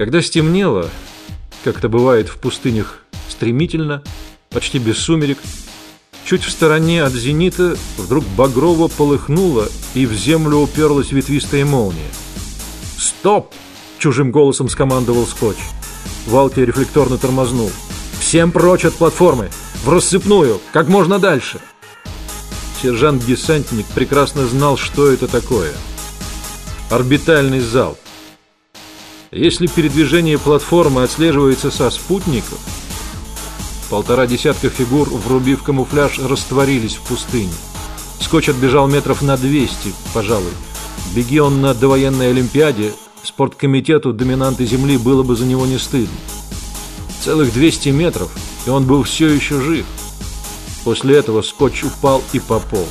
Когда стемнело, как это бывает в пустынях, стремительно, почти без сумерек, чуть в стороне от зенита вдруг багрово полыхнуло, и в землю уперлась ветвистая молния. «Стоп!» – чужим голосом скомандовал Скотч. Валки рефлекторно тормознул. «Всем прочь от платформы! В рассыпную! Как можно дальше!» Сержант-десантник прекрасно знал, что это такое. Орбитальный залп. Если передвижение платформы отслеживается со спутников, полтора десятка фигур, врубив камуфляж, растворились в пустыне. Скотч отбежал метров на 200, пожалуй. Беги он на довоенной Олимпиаде, спорткомитету доминанты Земли было бы за него не стыдно. Целых 200 метров, и он был все еще жив. После этого скотч упал и пополз.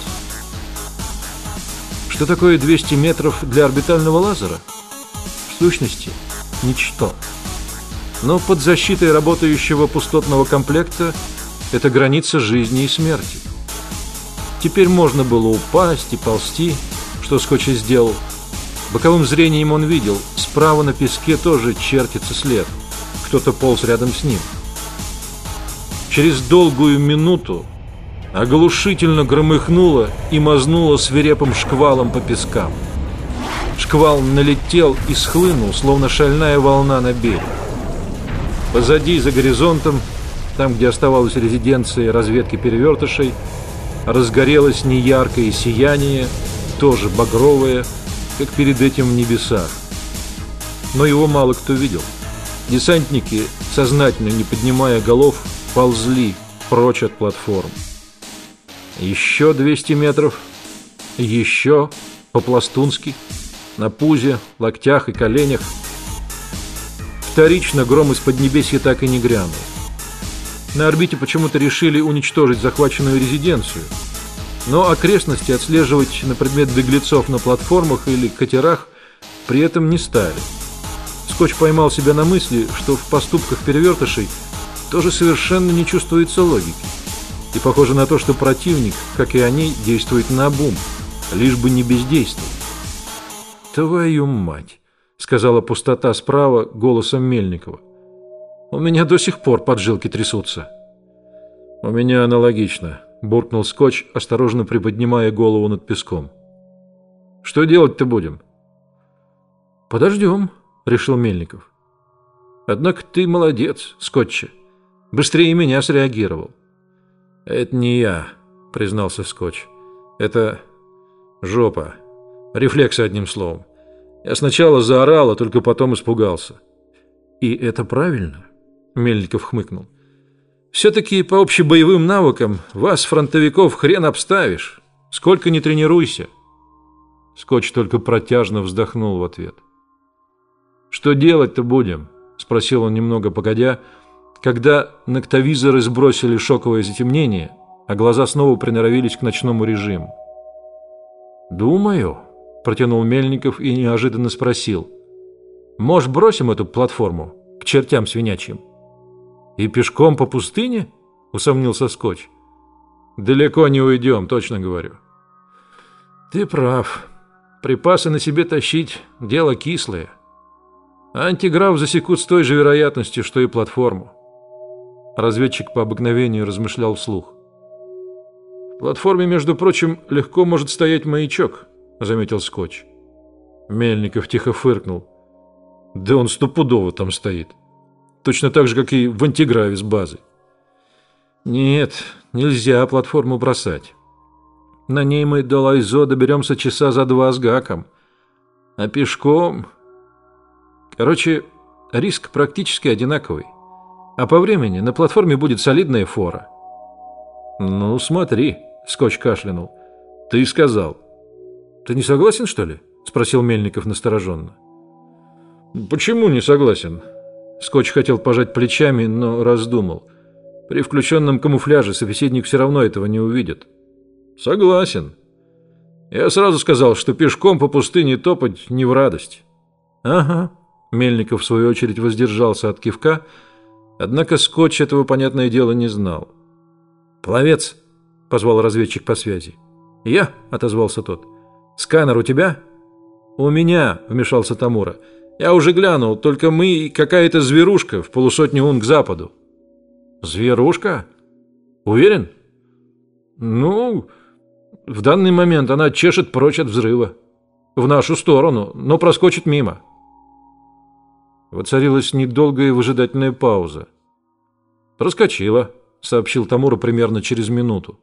Что такое 200 метров для орбитального лазера? В сущности, ничто. Но под защитой работающего пустотного комплекта это граница жизни и смерти. Теперь можно было упасть и ползти, что скотч сделал. Боковым зрением он видел, справа на песке тоже чертится след. Кто-то полз рядом с ним. Через долгую минуту оглушительно громыхнуло и мазнуло свирепым шквалом по пескам. Шквал налетел и схлынул, словно шальная волна на берег. Позади, за горизонтом, там, где оставалась резиденция разведки перевертышей, разгорелось неяркое сияние, тоже багровое, как перед этим в небесах. Но его мало кто видел. Десантники, сознательно не поднимая голов, ползли прочь от платформ. Еще 200 метров, еще по-пластунски, на пузе, локтях и коленях. Вторично гром из поднебесья так и не грянул. На орбите почему-то решили уничтожить захваченную резиденцию, но окрестности отслеживать на предмет беглецов на платформах или катерах при этом не стали. Скотч поймал себя на мысли, что в поступках перевертышей тоже совершенно не чувствуется логики. И похоже на то, что противник, как и они, действует на бум, лишь бы не бездействовать. «Твою мать!» — сказала пустота справа голосом Мельникова. «У меня до сих пор поджилки трясутся». «У меня аналогично», — буркнул Скотч, осторожно приподнимая голову над песком. «Что делать-то будем?» «Подождем», — решил Мельников. «Однако ты молодец, Скотча. Быстрее меня среагировал. «Это не я», — признался Скотч. «Это жопа. Рефлексы, одним словом. Я сначала заорал, а только потом испугался». «И это правильно?» — Мельников хмыкнул. «Все-таки по общебоевым навыкам вас, фронтовиков, хрен обставишь. Сколько не тренируйся». Скотч только протяжно вздохнул в ответ. «Что делать-то будем?» — спросил он немного погодя, — когда ноктовизоры сбросили шоковое затемнение, а глаза снова приноровились к ночному режиму. «Думаю», — протянул Мельников и неожиданно спросил, «Может, бросим эту платформу к чертям свинячьим?» «И пешком по пустыне?» — усомнился Скотч. «Далеко не уйдем, точно говорю». «Ты прав. Припасы на себе тащить — дело кислое. Антиграф засекут с той же вероятностью, что и платформу. Разведчик по обыкновению размышлял вслух. «В платформе, между прочим, легко может стоять маячок», — заметил Скотч. Мельников тихо фыркнул. «Да он стопудово там стоит. Точно так же, как и в антиграве с базы». «Нет, нельзя платформу бросать. На ней мы до Лайзо доберемся часа за два с гаком. А пешком...» Короче, риск практически одинаковый. А по времени на платформе будет солидная фора. Ну, смотри, Скотч кашлянул. Ты сказал. Ты не согласен, что ли? Спросил Мельников настороженно. Почему не согласен? Скотч хотел пожать плечами, но раздумал. При включенном камуфляже собеседник все равно этого не увидит. Согласен. Я сразу сказал, что пешком по пустыне топать не в радость. Ага. Мельников в свою очередь воздержался от кивка, Однако Скотч этого, понятное дело, не знал. «Пловец!» — позвал разведчик по связи. «Я?» — отозвался тот. «Сканер у тебя?» «У меня!» — вмешался Тамура. Я уже глянул, только мы и какая-то зверушка в полусотни ун к западу. Зверушка? Уверен? Ну, в данный момент она чешет прочь от взрыва. В нашу сторону, но проскочит мимо. Воцарилась недолгая выжидательная пауза. «Проскочила», — сообщил Тамура примерно через минуту.